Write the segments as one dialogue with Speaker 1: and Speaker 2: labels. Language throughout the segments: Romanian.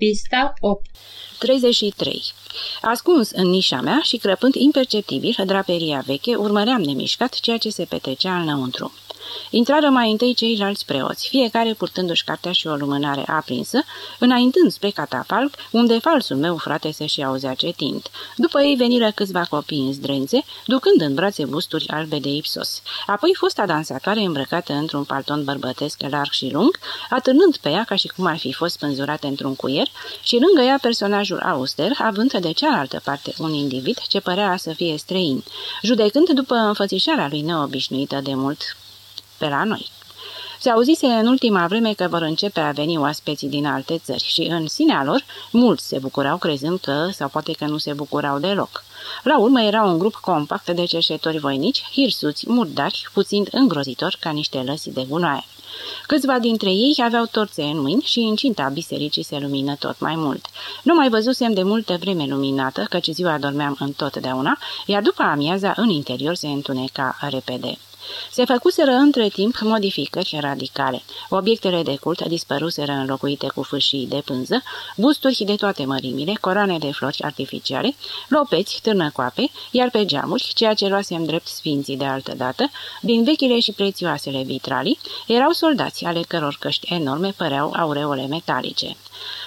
Speaker 1: Pista 8
Speaker 2: 33. Ascuns în nișa mea și crăpând imperceptibil draperia veche, urmăream nemișcat ceea ce se petrecea înăuntru. Intrară mai întâi ceilalți preoți, fiecare purtându-și cartea și o lumânare aprinsă, înaintând spre catafalc, unde falsul meu frate se și auzea cetind. După ei veniră câțiva copii în zdrențe, ducând în brațe busturi albe de ipsos. Apoi fosta dansatoare îmbrăcată într-un palton bărbătesc larg și lung, atârnând pe ea ca și cum ar fi fost spânzurată într-un cuier, și lângă ea personajul auster, având de cealaltă parte un individ ce părea să fie străin, judecând după înfățișarea lui neobișnuită de mult pe la noi. Se auzise în ultima vreme că vor începe a veni oaspeții din alte țări și în sinea lor mulți se bucurau crezând că, sau poate că nu se bucurau deloc. La urmă era un grup compact de cerșetori voinici, hirsuți, murdari, puțin îngrozitori ca niște lăsi de gunoaie. Câțiva dintre ei aveau torțe în mâini și incinta bisericii se lumină tot mai mult. Nu mai văzusem de multă vreme luminată, căci ziua dormeam întotdeauna, iar după amiaza în interior se întuneca repede. Se făcuseră între timp modificări radicale. Obiectele de cult dispăruseră înlocuite cu fâșii de pânză, busturi de toate mărimile, coroane de flori artificiale, lopeți, târnăcoape, iar pe geamuri, ceea ce luasem drept sfinții de altă dată, din vechile și prețioasele vitralii, erau soldați ale căror căști enorme păreau aureole metalice.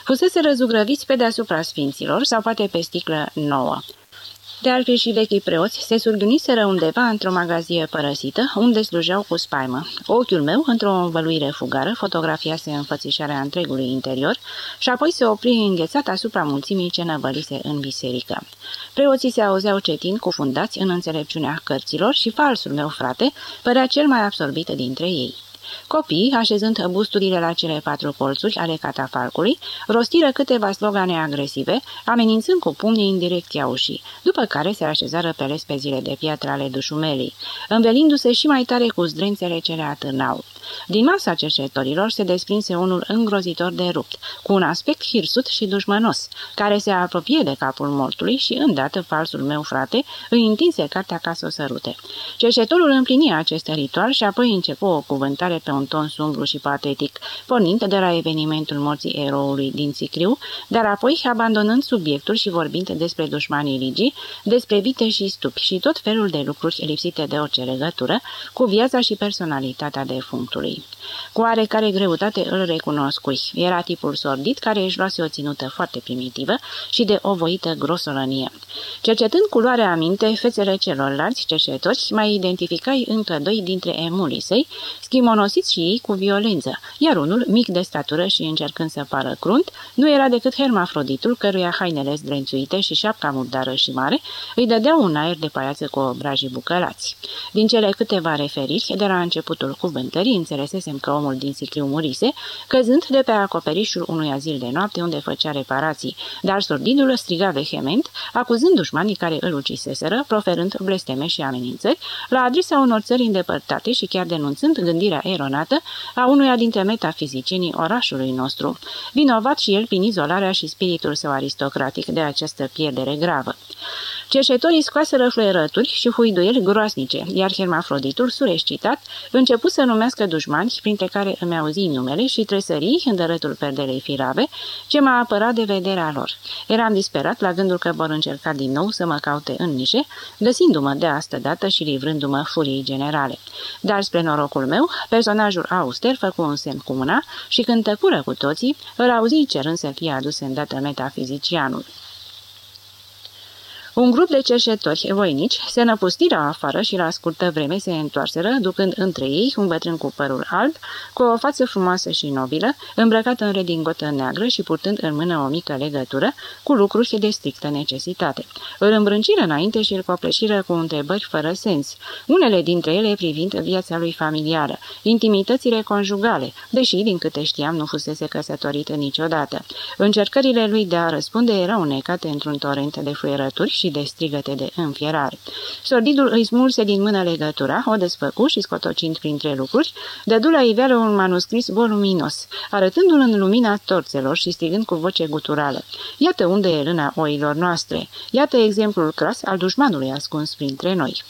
Speaker 2: Fusese răzugrăviți pe deasupra sfinților sau poate pe sticlă nouă. De altfel și vechii preoți se surgâniseră undeva într-o magazie părăsită, unde slujeau cu spaimă. Ochiul meu, într-o învăluire fugară, fotografiase înfățișarea întregului interior și apoi se opri înghețat asupra mulțimii ce năvălise în biserică. Preoții se auzeau cetin cufundați în înțelepciunea cărților și falsul meu frate părea cel mai absorbit dintre ei. Copiii, așezând busturile la cele patru colțuri ale catafalcului, rostiră câteva slogane agresive, amenințând cu pumnii în direcția ușii, după care se așezară pe lespezile de piatră ale dușumelii, învelindu-se și mai tare cu zdrențele ce le atârnau. Din masa cercetorilor se desprinse unul îngrozitor de rupt, cu un aspect hirsut și dușmănos, care se apropie de capul mortului și, îndată, falsul meu frate îi întinse cartea ca să o sărute. Cercetorul împlini acest ritual și apoi începu o cuvântare pe un ton sumbru și patetic, pornind de la evenimentul morții eroului din Sicriu, dar apoi abandonând subiectul și vorbind despre dușmanii ligii, despre vite și stupi și tot felul de lucruri lipsite de orice legătură cu viața și personalitatea tuli Cu oarecare greutate îl recunoscui. Era tipul sordid care își luase o ținută foarte primitivă și de o voită grosolănie. Cercetând culoarea aminte fețele celorlalți cercetori, mai identificai încă doi dintre emulii săi, schimonosiți și ei cu violență, iar unul, mic de statură și încercând să pară crunt, nu era decât hermafroditul, căruia hainele zdrențuite și șapca murdară și mare îi dădeau un aer de paiață cu obrajii bucălați. Din cele câteva referiri, de la începutul cuvântării, înțelesesem că omul din Sicriu murise, căzând de pe acoperișul unui azil de noapte unde făcea reparații, dar sordidul striga vehement, acuzând dușmanii care îl uciseseră, proferând blesteme și amenințări, la adresa unor țări îndepărtate și chiar denunțând gândirea eronată a unuia dintre metafizicienii orașului nostru, vinovat și el prin izolarea și spiritul său aristocratic de această pierdere gravă. Cerșetorii scoaseră fluierături și huiduieli groasnice, iar hermafroditul, surescitat, început să numească dușmani, printre care îmi auzi numele și tresării în dărătul perdelei firave, ce m-a apărat de vederea lor. Eram disperat la gândul că vor încerca din nou să mă caute în nișe, găsindu-mă de astă dată și livrându-mă furiei generale. Dar spre norocul meu, personajul auster făcu un semn cu mâna și când tăcură cu toții, îl auzi cerând să fie adus îndată metafizicianul. Un grup de cerșetori voinici se năpustiră afară și la scurtă vreme se întoarseră, ducând între ei un bătrân cu părul alb, cu o față frumoasă și nobilă, îmbrăcat în redingotă neagră și purtând în mână o mică legătură cu lucruri de strictă necesitate. Îl îmbrânciră înainte și îl copleșiră cu întrebări fără sens, unele dintre ele privind viața lui familiară, intimitățile conjugale, deși, din câte știam, nu fusese căsătorit niciodată. Încercările lui de a răspunde erau necate într-un torent de fluierături și de strigăte de înfierare. Sordidul îi smulse din mână legătura, o desfăcu și scotocind printre lucruri, dădu la iveală un manuscris voluminos, arătându-l în lumina torțelor și strigând cu voce guturală. Iată unde e lâna oilor noastre. Iată exemplul cras al dușmanului ascuns printre noi.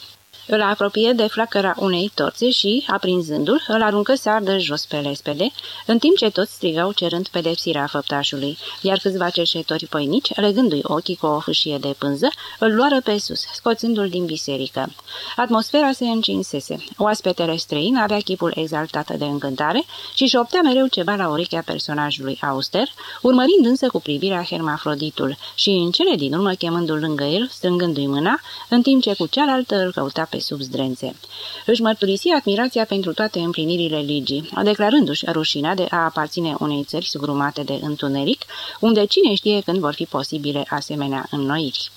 Speaker 2: Îl apropie de flacăra unei torțe și, aprinzându-l, îl aruncă să ardă jos pe lespede, în timp ce toți strigau cerând pedepsirea făptașului, iar câțiva cerșetori păinici, legându-i ochii cu o fâșie de pânză, îl luară pe sus, scoțându-l din biserică. Atmosfera se încinsese. Oaspetele străin avea chipul exaltat de încântare și șoptea mereu ceva la urechea personajului auster, urmărind însă cu privirea hermafroditul și în cele din urmă chemându-l lângă el, strângându-i mâna, în timp ce cu cealaltă îl căuta pe sub zdrențe. Își mărturisi admirația pentru toate împlinirile ligii, declarându-și rușinea de a aparține unei țări sugrumate de întuneric, unde cine știe când vor fi posibile asemenea înnoiri.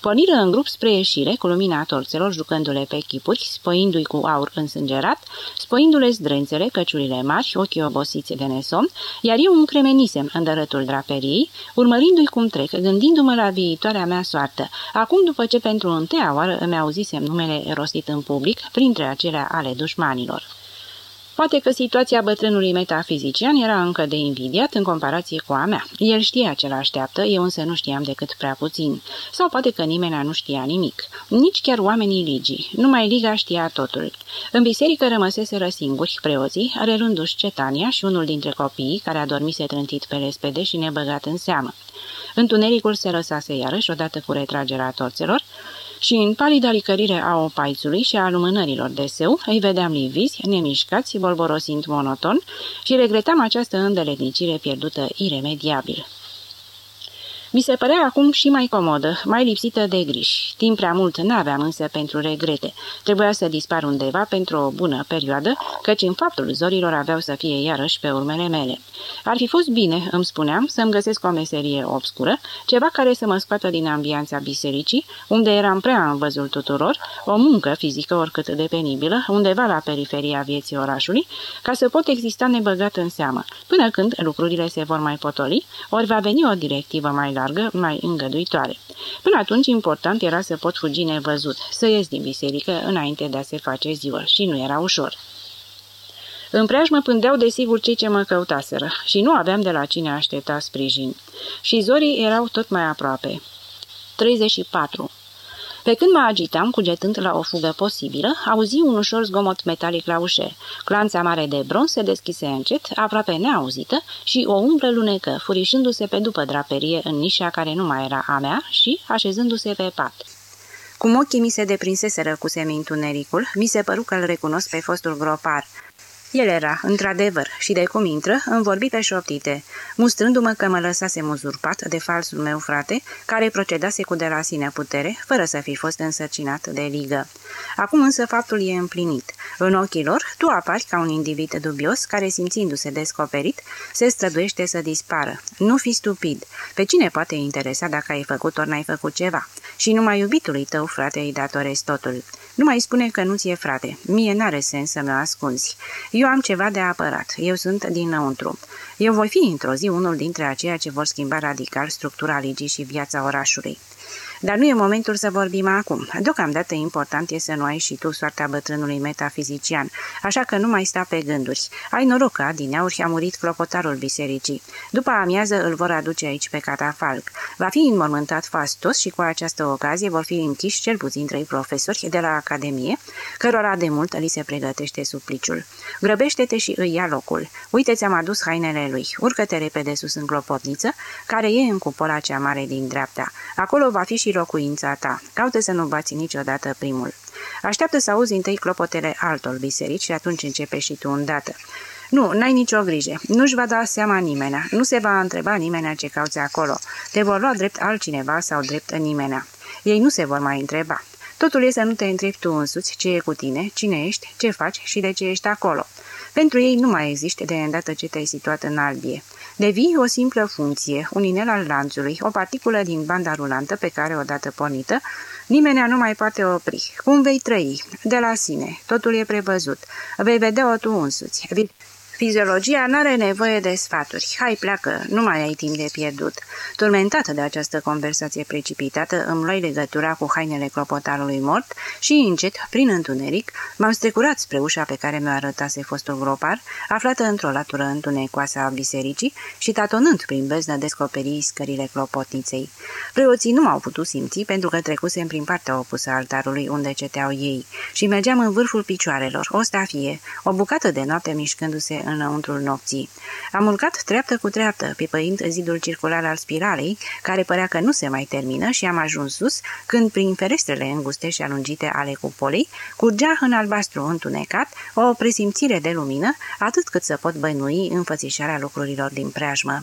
Speaker 2: Porniră în grup spre ieșire, cu lumina torțelor, jucându-le pe chipuri, spăindu-i cu aur însângerat, spăindu-le zdrențele, căciurile mari, ochii obosiți de nesom, iar eu încremenisem în dărătul draperiei, urmărindu-i cum trec, gândindu-mă la viitoarea mea soartă, acum după ce pentru întâia oară îmi auzisem numele rostit în public, printre acelea ale dușmanilor. Poate că situația bătrânului metafizician era încă de invidiat în comparație cu a mea. El știa ce l-așteaptă, eu însă nu știam decât prea puțin. Sau poate că nimeni nu știa nimic. Nici chiar oamenii ligii. Numai liga știa totul. În biserică rămăseseră singuri preoții, rerându-și cetania și unul dintre copiii care a dormise trântit pe lespede și nebăgat în seamă. Întunericul se lăsase iarăși odată cu retragerea torțelor, și în palida licărire a opaițului și a lumânărilor de seu, îi vedeam livizi, nemișcați, bolborosind monoton și regretam această îndeletnicire pierdută iremediabil. Mi se părea acum și mai comodă, mai lipsită de griji. Timp prea mult n-aveam însă pentru regrete. Trebuia să dispar undeva pentru o bună perioadă, căci în faptul zorilor aveau să fie iarăși pe urmele mele. Ar fi fost bine, îmi spuneam, să-mi găsesc o meserie obscură, ceva care să mă scoată din ambianța bisericii, unde eram prea în văzul tuturor, o muncă fizică oricât de penibilă, undeva la periferia vieții orașului, ca să pot exista nebăgat în seamă, până când lucrurile se vor mai potoli, ori va veni o directivă mai largă, mai îngăduitoare. Până atunci, important era să pot fugi nevăzut, să ies din biserică înainte de a se face ziua și nu era ușor. În preajmă pândeau desigur cei ce mă căutaseră și nu aveam de la cine aștepta sprijin. Și zorii erau tot mai aproape. 34. Pe când mă agitam, cugetând la o fugă posibilă, auzi un ușor zgomot metalic la ușe. Clanța mare de bronz se deschise încet, aproape neauzită, și o umbră lunecă, furișându-se pe după draperie în nișa care nu mai era a mea și așezându-se pe pat. Cum ochii mi se deprinseseră cu semintunericul, mi se păru că îl recunosc pe fostul gropar. El era, într-adevăr, și de cum intră, îmi vorbi pe șoptite, mustrându-mă că mă lăsase uzurpat de falsul meu frate, care procedase cu de la sine putere, fără să fi fost însărcinat de ligă. Acum însă faptul e împlinit. În ochii lor, tu apari ca un individ dubios care, simțindu-se descoperit, se străduiește să dispară. Nu fi stupid. Pe cine poate interesa dacă ai făcut ori n-ai făcut ceva? Și numai iubitului tău, frate, îi datorezi totul. Nu mai spune că nu ți-e frate. Mie n-are sens să mă ascunzi. Eu am ceva de apărat. Eu sunt dinăuntru. Eu voi fi într-o zi unul dintre aceia ce vor schimba radical structura ligii și viața orașului. Dar nu e momentul să vorbim acum. Deocamdată important e să nu ai și tu soarta bătrânului metafizician, așa că nu mai sta pe gânduri. Ai noroc că adineauri a murit clopotarul bisericii. După amiază îl vor aduce aici pe catafalc. Va fi înmormântat fastos și cu această ocazie vor fi închiși cel puțin trei profesori de la Academie, cărora de mult li se pregătește supliciul. Grăbește-te și îi ia locul. Uite, ți-am adus hainele lui. Urcă-te repede sus în clopotniță, care e în cupola cea mare din dreapta. Acolo va fi și locuința ta. Caută să nu bați niciodată primul. Așteaptă să auzi întâi clopotele altor biserici și atunci începe și tu îndată. Nu, n-ai nicio grijă. Nu-și va da seama nimenea. Nu se va întreba nimenea ce cauți acolo. Te vor lua drept altcineva sau drept nimenea. Ei nu se vor mai întreba. Totul e să nu te întrebi tu însuți ce e cu tine, cine ești, ce faci și de ce ești acolo. Pentru ei nu mai există de îndată ce te-ai situat în albie. Devii o simplă funcție, un inel al lanțului, o particulă din banda rulantă pe care, odată pornită, nimeni nu mai poate opri. Cum vei trăi? De la sine. Totul e prevăzut. Vei vedea-o tu însuți. Fiziologia n-are nevoie de sfaturi. Hai, pleacă, nu mai ai timp de pierdut. Turmentată de această conversație precipitată, îmi luai legătura cu hainele clopotarului mort și, încet, prin întuneric, m-am strecurat spre ușa pe care mi-o arătase fostul gropar, aflată într-o latură întunecoasă a bisericii și tatonând prin beznă descoperi scările clopotniței. Preoții nu m-au putut simți pentru că trecusem prin partea opusă altarului unde ceteau ei și mergeam în vârful picioarelor, o stafie, o bucată de noapte mișcându-se înăuntrul nopții. Am urcat treaptă cu treaptă, pipăind zidul circular al spiralei, care părea că nu se mai termină și am ajuns sus, când prin ferestrele înguste și alungite ale cupolei, curgea în albastru întunecat o presimțire de lumină, atât cât să pot bănui înfățișarea lucrurilor din preajmă.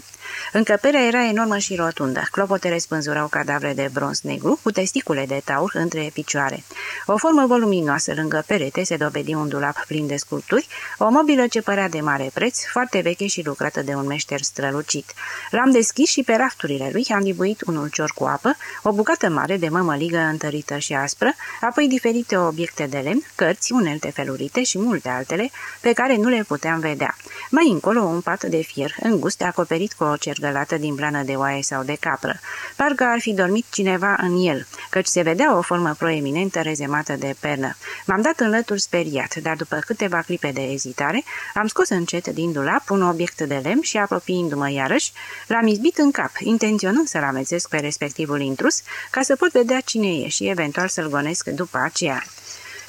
Speaker 2: Încăperea era enormă și rotundă. Clopotele spânzurau cadavre de bronz negru cu testicule de taur între picioare. O formă voluminoasă lângă perete se dovedi un dulap plin de sculpturi, o mobilă ce părea de mare preț, foarte veche și lucrată de un meșter strălucit. L-am deschis și pe rafturile lui am dibuit un ulcior cu apă, o bucată mare de mămăligă întărită și aspră, apoi diferite obiecte de lemn, cărți, unelte felurite și multe altele, pe care nu le puteam vedea. Mai încolo un pat de fier, îngust, acoperit cu o cergălată din blană de oaie sau de capră. Parcă ar fi dormit cineva în el, căci se vedea o formă proeminentă rezemată de pernă. M-am dat în lături speriat, dar după câteva clipe de ezitare, am scos încet din dulap un obiect de lemn și, apropiindu-mă iarăși, l-am izbit în cap, intenționând să-l amețesc pe respectivul intrus, ca să pot vedea cine e și eventual să-l gonesc după aceea.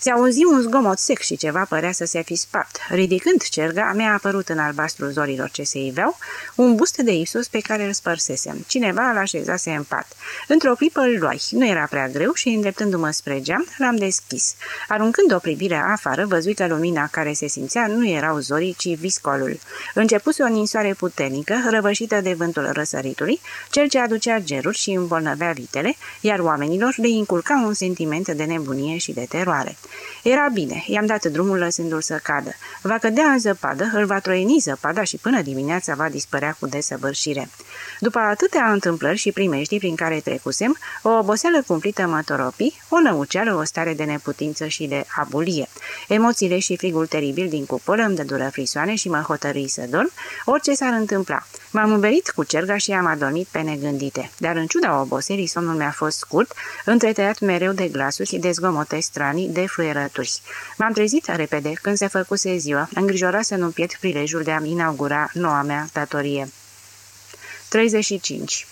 Speaker 2: Se auzi un zgomot sec și ceva părea să se fi spart. Ridicând cerga, mi-a apărut în albastru zorilor ce se iveau un bust de Isus pe care îl spărsesem. Cineva îl așezase în pat. Într-o clipă îl luai. Nu era prea greu și, îndreptându-mă spre geam, l-am deschis. Aruncând o privire afară, văzui că lumina care se simțea nu erau zorii, ci viscolul. Începuse o ninsoare puternică, răvășită de vântul răsăritului, cel ce aducea geruri și îmbolnăvea vitele, iar oamenilor le inculca un sentiment de nebunie și de teroare. Era bine, i-am dat drumul lăsându-l să cadă. Va cădea în zăpadă, îl va troieni zăpada și până dimineața va dispărea cu desăvârșire. După atâtea întâmplări și primești prin care trecusem, o oboseală cumplită mă toropi, o năuceală, o stare de neputință și de abulie. Emoțiile și frigul teribil din cupolă îmi dădură frisoane și mă hotărâi să dorm, orice s-ar întâmpla. M-am învelit cu cerga și am adormit pe negândite, dar în ciuda oboselii somnul mi-a fost scurt, întretăiat mereu de glasuri, de zgomote stranii, de fluierături. M-am trezit repede când se făcuse ziua, îngrijorat să nu pierd prilejul de a-mi inaugura noua mea datorie. 35.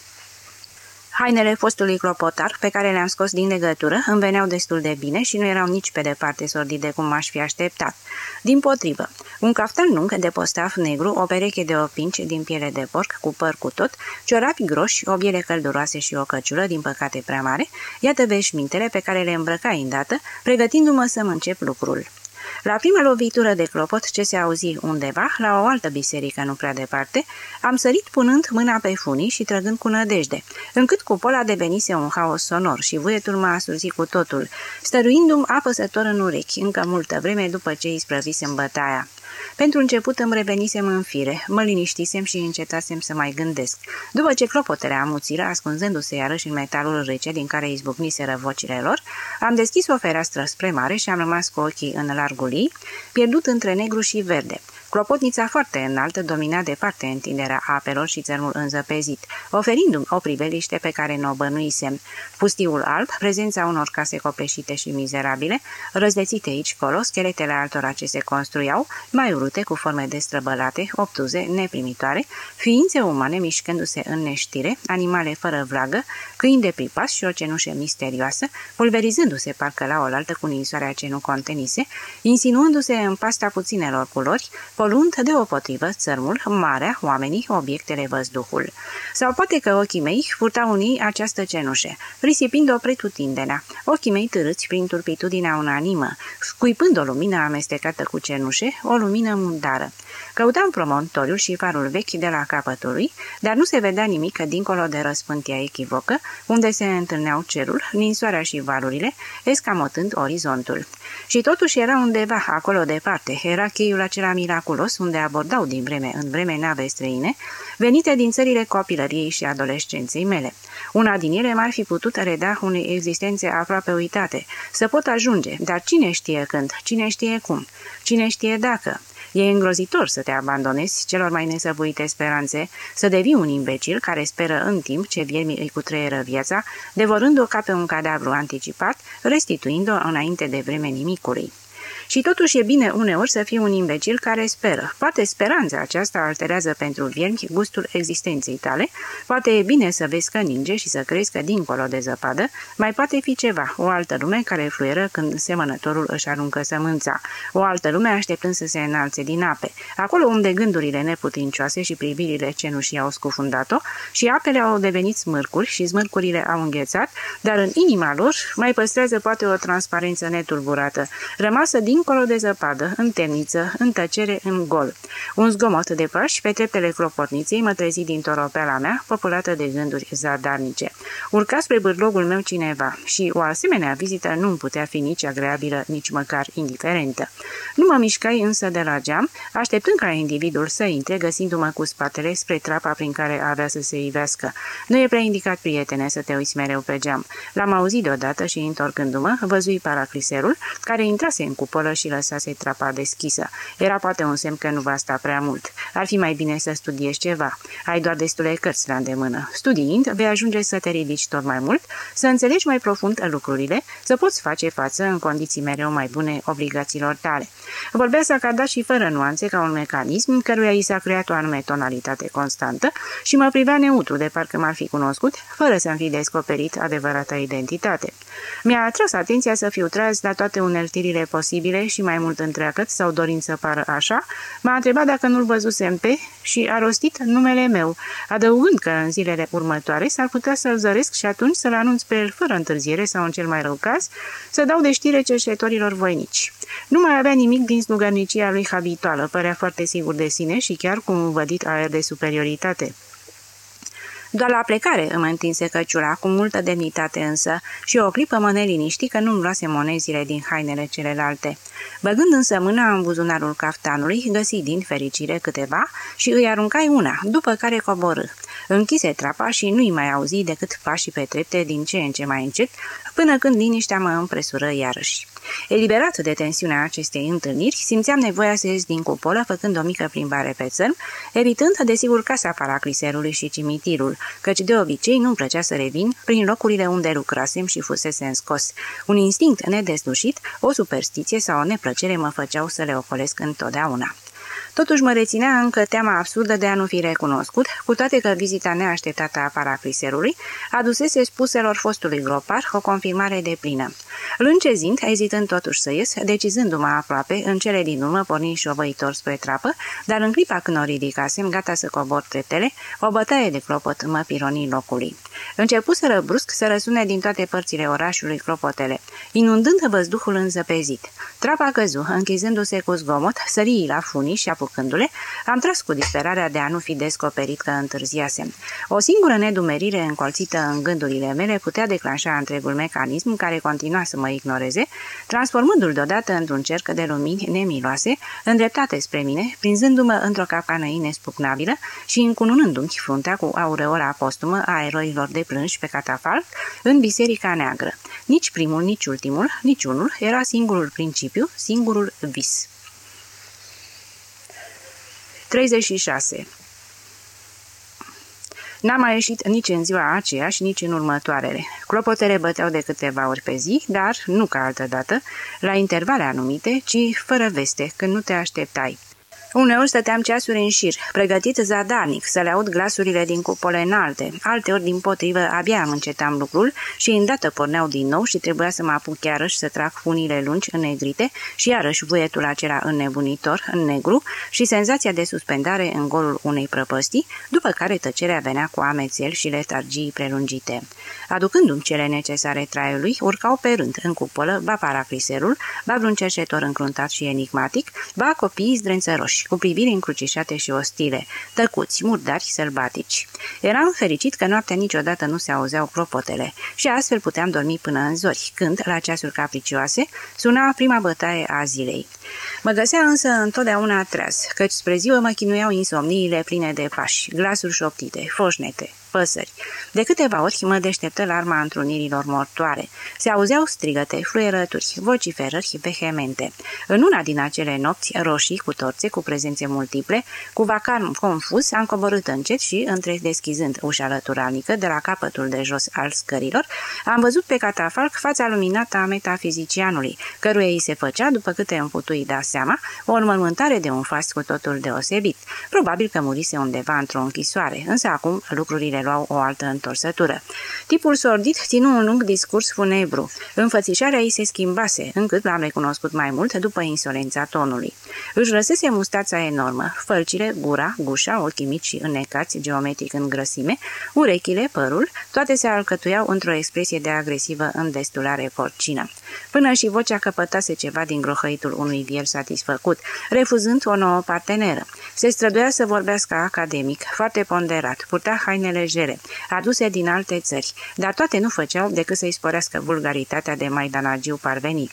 Speaker 2: Hainele fostului clopotar, pe care le-am scos din legătură, îmi veneau destul de bine și nu erau nici pe departe sordide cum m-aș fi așteptat. Din potrivă, un caftan lung de postaf negru, o pereche de opinci din piele de porc cu păr cu tot, ciorapi groși, o biele călduroase și o căciulă, din păcate prea mare, iată veșmintele pe care le îmbrăca îndată, pregătindu-mă să-mi încep lucrul. La prima lovitură de clopot ce se auzi undeva, la o altă biserică nu prea departe, am sărit punând mâna pe funii și trăgând cu nădejde, încât cupola devenise un haos sonor și vuietul m-a asurzit cu totul, stăruindu-mi apăsător în urechi, încă multă vreme după ce îi sprăvisem bătaia. Pentru început îmi revenisem în fire, mă liniștisem și încetasem să mai gândesc. După ce clopotele amuțiră, ascunzându-se iarăși în metalul rece din care izbucniseră vocile lor, am deschis o fereastră spre mare și am rămas cu ochii în largul ei, pierdut între negru și verde. Clopotnița foarte înaltă domina departe întinderea apelor și țărmul înzăpezit, oferindu-mi o priveliște pe care nu o bănuisem. Pustiul alb, prezența unor case copeșite și mizerabile, răzlețite aici colo, scheletele altora ce se construiau, mai urute cu forme destrăbălate, obtuze, neprimitoare, ființe umane mișcându-se în neștire, animale fără vlagă, câini de pripas și o cenușă misterioasă, pulverizându-se parcă la oaltă cu ninsoarea ce nu contenise, insinuându-se în pasta puținelor culori, poluând deopotrivă țărmul, marea, oamenii, obiectele văzduhul. Sau poate că ochii mei furtau unii această cenușe, risipind-o pretutindenea, ochii mei târâți prin turpitudinea unanimă, scuipând o lumină amestecată cu cenușe, o lumină mundară. Căutam promontoriul și farul vechi de la capătul lui, dar nu se vedea nimic dincolo de răspântia echivocă, unde se întâlneau cerul, ninsoarea și valurile, escamotând orizontul. Și totuși era undeva, acolo departe, era cheiul acela miraculos unde abordau din vreme în vreme nave străine, venite din țările copilăriei și adolescenței mele. Una din ele m-ar fi putut reda unei existențe aproape uitate, să pot ajunge, dar cine știe când, cine știe cum, cine știe dacă... E îngrozitor să te abandonezi celor mai nesăbuite speranțe, să devii un imbecil care speră în timp ce viermii îi cutreieră viața, devorând-o ca pe un cadavru anticipat, restituind-o înainte de vreme nimicului. Și totuși e bine uneori să fii un imbecil care speră. Poate speranța aceasta alterează pentru viermi gustul existenței tale, poate e bine să vezi că ninge și să crezi că dincolo de zăpadă mai poate fi ceva, o altă lume care fluieră când semănătorul își aruncă sămânța, o altă lume așteptând să se înalțe din ape, acolo unde gândurile neputincioase și privirile cenușii au scufundat-o și apele au devenit smârcuri și smârcurile au înghețat, dar în inima lor mai păstrează poate o transparență netulburată, rămasă din dincolo de zăpadă, în temniță, în tăcere, în gol. Un zgomot de pași pe treptele cloporniței mă trezi din toropeala mea, populată de gânduri zadarnice. Urca spre bârlogul meu cineva și o asemenea vizită nu putea fi nici agreabilă, nici măcar indiferentă. Nu mă mișcai însă de la geam, așteptând ca individul să intre, găsindu-mă cu spatele spre trapa prin care avea să se ivească. Nu e prea indicat, prietene, să te uiți mereu pe geam. L-am auzit deodată și, întorcându-mă, văzui paracriserul, care intrase în cupolă acolo și lăsase trapa deschisă. Era poate un semn că nu va sta prea mult. Ar fi mai bine să studiezi ceva. Ai doar destule cărți la îndemână. Studiind, vei ajunge să te ridici tot mai mult, să înțelegi mai profund lucrurile, să poți face față în condiții mereu mai bune obligațiilor tale. Vorbea să cada și fără nuanțe ca un mecanism căruia i s-a creat o anume tonalitate constantă și mă privea neutru de parcă m-ar fi cunoscut, fără să-mi fi descoperit adevărata identitate. Mi-a atras atenția să fiu tras la toate uneltirile posibile zile și mai mult întreagăt sau dorind să pară așa, m-a întrebat dacă nu-l văzusem pe și a rostit numele meu, adăugând că în zilele următoare s-ar putea să-l zăresc și atunci să-l anunț pe el fără întârziere sau în cel mai rău caz, să dau de știre cercetorilor voinici. Nu mai avea nimic din slugărnicia lui habituală, părea foarte sigur de sine și chiar cu un vădit aer de superioritate. Doar la plecare îmi întinse căciula, cu multă demnitate însă, și o clipă mă neliniști că nu-mi luase monezile din hainele celelalte. Băgând însă mâna în buzunarul caftanului, găsi din fericire câteva și îi aruncai una, după care coborâ. Închise trapa și nu-i mai auzi decât pașii pe trepte din ce în ce mai încet, până când liniștea mă împresură iarăși. Eliberat de tensiunea acestei întâlniri, simțeam nevoia să ies din cupolă, făcând o mică plimbare pe țărm, evitând, desigur, casa paracliserului și cimitirul, căci de obicei nu-mi plăcea să revin prin locurile unde lucrasem și fusese scos. Un instinct nedeslușit, o superstiție sau o neplăcere mă făceau să le ocolesc întotdeauna. Totuși mă reținea încă teama absurdă de a nu fi recunoscut, cu toate că vizita neașteptată a paracriserului adusese spuselor fostului gropar o confirmare de plină. Lâncezind, ezitând totuși să ies, decizându-mă aproape, în cele din urmă porni șovăitor spre trapă, dar în clipa când o ridicasem, gata să cobor treptele, o bătaie de clopot mă pironi locului. Începuseră brusc să răsune din toate părțile orașului clopotele, inundând văzduhul înzăpezit. Trapa căzu, închizându-se cu zgomot, sării la funii și apucându-le, am tras cu disperarea de a nu fi descoperit că întârziasem. O singură nedumerire încolțită în gândurile mele putea declanșa întregul mecanism care continua să mă ignoreze, transformându-l deodată într-un cerc de lumini nemiloase, îndreptate spre mine, prinzându-mă într-o capcană inespucnabilă și încununându-mi fruntea cu aureola postumă a eroilor de plânși pe catafalc în biserica neagră. Nici primul, nici ultimul, nici unul era singurul principiu, singurul vis. 36. N-am mai ieșit nici în ziua aceea și nici în următoarele. Clopotele băteau de câteva ori pe zi, dar, nu ca altă dată, la intervale anumite, ci fără veste, când nu te așteptai. Uneori stăteam ceasuri în șir, pregătit zadarnic să le aud glasurile din cupole înalte. Alteori, din potrivă, abia am încetam lucrul și îndată porneau din nou și trebuia să mă apuc chiarăși să trag funile lungi negrite și iarăși vuietul acela înnebunitor, în negru și senzația de suspendare în golul unei prăpăstii, după care tăcerea venea cu amețel și letargii prelungite. Aducându-mi cele necesare traiului, urcau pe rând în cupolă ba paracriserul, ba vreun cercetor încruntat și enigmatic, ba copiii zdrențăroși cu priviri încrucișate și ostile, tăcuți, murdari, sălbatici. Eram fericit că noaptea niciodată nu se auzeau clopotele și astfel puteam dormi până în zori, când, la ceasuri capricioase, suna prima bătaie a zilei. Mă găsea însă întotdeauna treaz, căci spre ziua mă chinuiau insomniile pline de pași, glasuri șoptite, foșnete, păsări. De câteva ori mă deșteptă larma întrunirilor mortoare. Se auzeau strigăte, fluierături, vociferări vehemente. În una din acele nopți roșii cu torțe, cu prezențe multiple, cu vacarm confuz, am coborât încet și, între deschizând ușa lăturalnică de la capătul de jos al scărilor, am văzut pe catafalc fața luminată a metafizicianului, căruia îi se făcea, după câte îmi putui da seama, o înmormântare de un fast cu totul deosebit. Probabil că murise undeva într-o închisoare, însă acum lucrurile luau o altă întorsătură. Tipul sordit ținu un lung discurs funebru. Înfățișarea ei se schimbase, încât l-am recunoscut mai mult după insolența tonului. Își răsese mustața enormă, fălcile, gura, gușa, ochii mici și înnecați geometric în grăsime, urechile, părul, toate se alcătuiau într-o expresie de agresivă îndestulare porcină. Până și vocea căpătase ceva din grohăitul unui vier satisfăcut, refuzând o nouă parteneră. Se străduia să vorbească academic, foarte ponderat, purta haine legere, aduse din alte țări, dar toate nu făceau decât să-i sporească vulgaritatea de maidanagiu parvenit.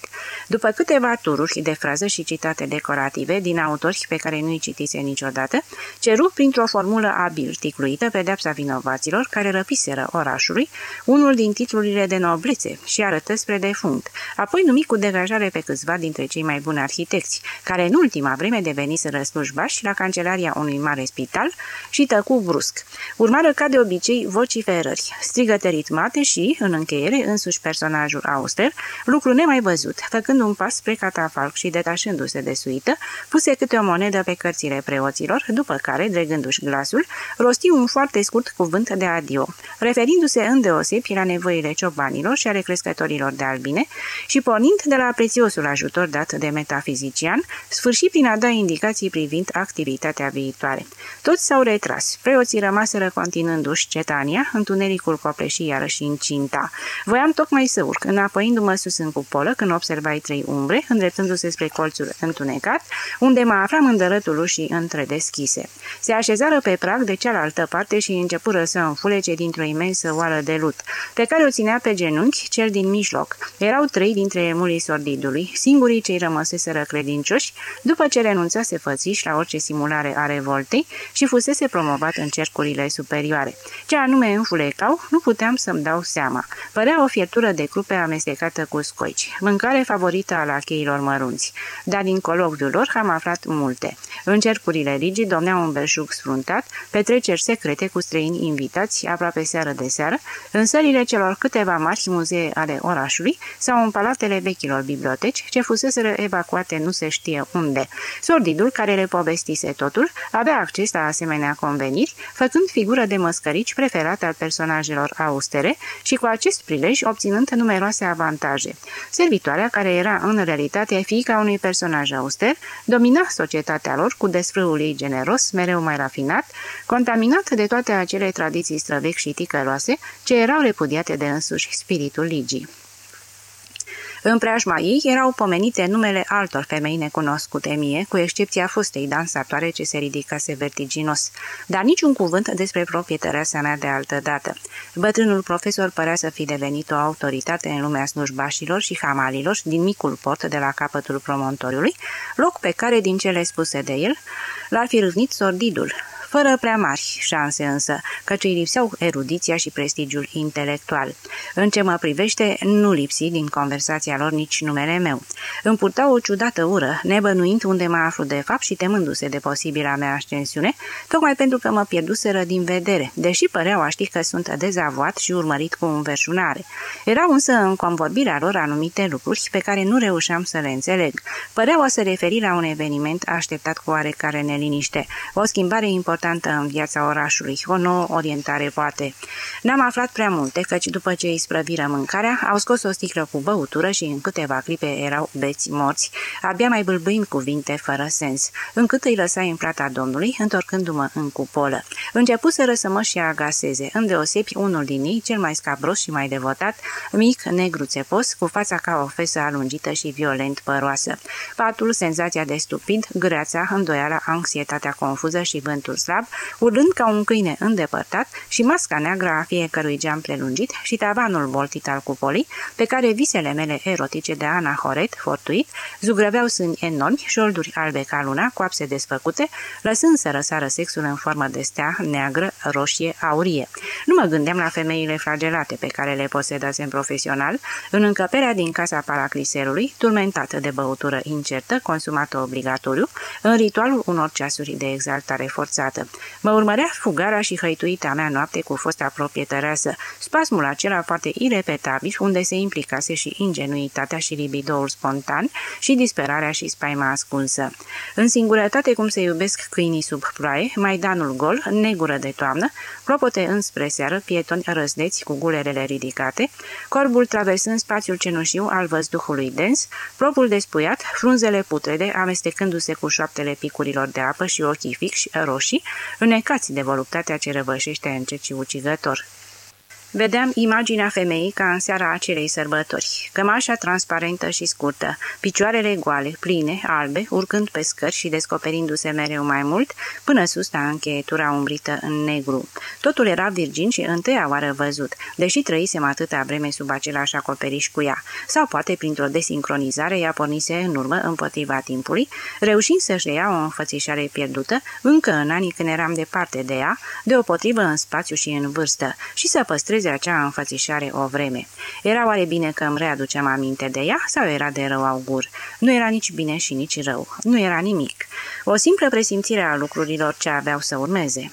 Speaker 2: După câteva tururi de frază și citate decorative din autori pe care nu-i citise niciodată, ceru printr-o formulă abil ticluită pedepsa vinovaților care răpiseră orașului unul din titlurile de noblețe și arătă spre defunct, apoi numi cu degajare pe câțiva dintre cei mai buni arhitecți, care în ultima vreme deveniseră slujbași la cancelaria unui mare spital și tăcu brusc. Urmară ca de obicei vociferări, strigăte ritmate și, în încheiere, însuși personajul auster, lucru nemai văzut, făcând un pas spre catafalc și detașându-se de suită, puse câte o monedă pe cărțile preoților, după care, dregându-și glasul, rosti un foarte scurt cuvânt de adio, referindu-se îndeosebi la nevoile ciobanilor și ale crescătorilor de albine și pornind de la prețiosul ajutor dat de metafizician, sfârși prin a da indicații privind activitatea viitoare. Toți s-au retras, preoții rămaseră continuându-și cetania, întunericul copleșii iarăși incinta. Voiam tocmai să urc, înapoiindu-mă sus în cupolă, când observai trei umbre, îndreptându-se spre colțul întunecat, unde mă aflam în dărătul ușii întredeschise. Se așezară pe prag de cealaltă parte și începură să înfulece dintr-o imensă oală de lut, pe care o ținea pe genunchi cel din mijloc. Erau trei dintre emulii sordidului, singurii cei rămăseseră credincioși, după ce renunțase fățiș la orice simulare a revoltei și fusese promovat în cercurile superioare. Ce anume înfulecau, nu puteam să-mi dau seama. Părea o fiertură de crupe amestecată cu scoici, mâncare favorită a lacheilor mărunți. Dar din colocviul lor am aflat multe. În cercurile rigii domnea un belșug sfruntat, petreceri secrete cu străini invitați aproape seară de seară, în sălile celor câteva mari muzee ale orașului sau în palatele vechilor biblioteci ce fuseseră evacuate nu se știe unde. Sordidul, care le povestise totul, avea acces la asemenea conveniri, făcând figură de măscărici preferat al personajelor austere și cu acest prilej obținând numeroase avantaje. Servitoarea, care era în realitate fiica unui personaj auster, domina societatea lor cu desfrâul ei generos, mereu mai rafinat, contaminat de toate acele tradiții străvechi și ticăloase ce erau repudiate de însuși spiritul ligii. În preajma ei erau pomenite numele altor femei necunoscute. Mie, cu excepția fostei dansatoare ce se ridicase vertiginos, dar niciun cuvânt despre proprietăreasa mea de altă dată. Bătrânul profesor părea să fi devenit o autoritate în lumea slujbașilor și hamalilor din micul port de la capătul promontoriului, loc pe care, din cele spuse de el, l-ar fi râvnit sordidul, fără prea mari șanse însă, căci îi lipseau erudiția și prestigiul intelectual. În ce mă privește, nu lipsi din conversația lor nici numele meu. Îmi purta o ciudată ură, nebănuind unde mă aflu de fapt și temându-se de posibila mea ascensiune, tocmai pentru că mă pierduseră din vedere, deși păreau a ști că sunt dezavoat și urmărit cu înverșunare. Erau însă în convorbirea lor anumite lucruri pe care nu reușeam să le înțeleg. Păreau a se referi la un eveniment așteptat cu oarecare neliniște, o schimbare importantă importantă în viața orașului, o nouă orientare poate. N-am aflat prea multe, căci după ce îi sprăviră mâncarea, au scos o sticlă cu băutură și în câteva clipe erau beți morți, abia mai bâlbâind cuvinte fără sens, încât îi lăsai în plata domnului, întorcându-mă în cupolă. Începuseră să mă și agaseze, îndeosebi unul din ei, cel mai scabros și mai devotat, mic, negru țepos, cu fața ca o fesă alungită și violent păroasă. Patul, senzația de stupid, greața, îndoiala, anxietatea confuză și vântul slab, urlând ca un câine îndepărtat și masca neagră a fiecărui geam prelungit și tavanul boltit al cupolii, pe care visele mele erotice de anahoret, fortuit, zugrăveau sâni enormi, șolduri albe ca luna, coapse desfăcute, lăsând să răsară sexul în formă de stea neagră, roșie, aurie. Nu mă gândeam la femeile flagelate pe care le posedasem profesional, în încăperea din casa paracliserului, turmentată de băutură incertă, consumată obligatoriu, în ritualul unor ceasuri de exaltare forțată. Mă urmărea fugara și hăituita mea noapte cu fosta proprietăreasă, spasmul acela foarte irepetabil, unde se implicase și ingenuitatea și libidoul spontan și disperarea și spaima ascunsă. În singurătate cum se iubesc câinii sub ploaie, maidanul gol, negură de toamnă, clopote înspre seară, pietoni răzneți cu gulerele ridicate, corbul traversând spațiul cenușiu al văzduhului dens, propul despuiat, frunzele putrede amestecându-se cu șoaptele picurilor de apă și ochii fixi roșii, înecați de voluptatea ce răvășește încet și ucigător. Vedeam imaginea femeii ca în seara acelei sărbători, cămașa transparentă și scurtă, picioarele goale, pline, albe, urcând pe scări și descoperindu-se mereu mai mult, până sus la încheietura umbrită în negru. Totul era virgin și întâia oară văzut, deși trăisem atâta vreme sub același acoperiș cu ea, sau poate printr-o desincronizare ea pornise în urmă împotriva timpului, reușind să-și ia o înfățișare pierdută, încă în anii când eram departe de ea, deopotrivă în spațiu și în vârstă, și să păstreze păstreze acea înfățișare o vreme. Era oare bine că îmi readuceam aminte de ea sau era de rău augur? Nu era nici bine și nici rău. Nu era nimic. O simplă presimțire a lucrurilor ce aveau să urmeze.